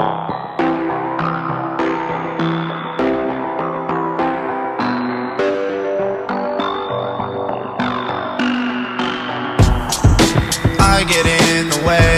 I get in the way.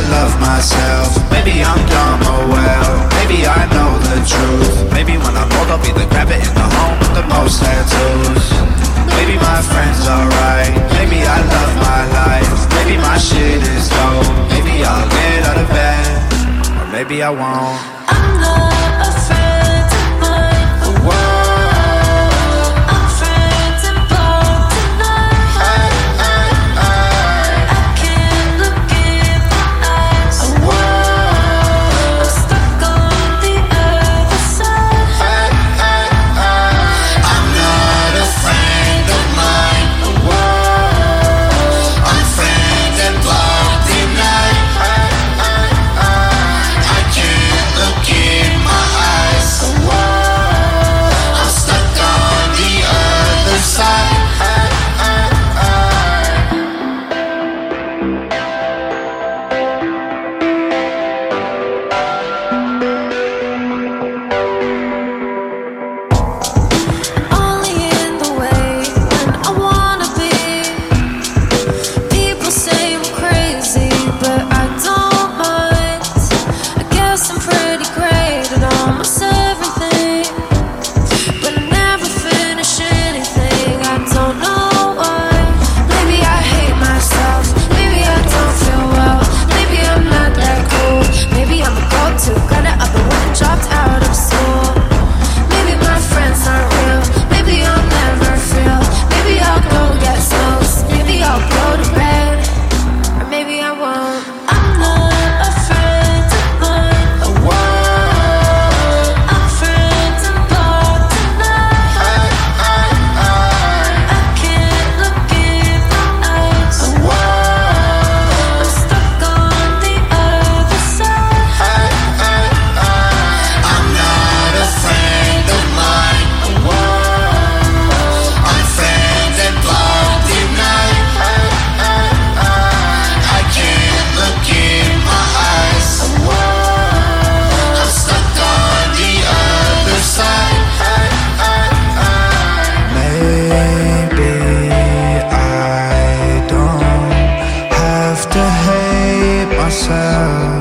I love myself. Maybe I'm dumb, oh well. Maybe I know the truth. Maybe when I'm old I'll be the rabbit in the home with the most tattoos. Maybe my friends are right. Maybe I love my life. Maybe my shit is dope. Maybe I'll get out of bed. Or maybe I won't. myself.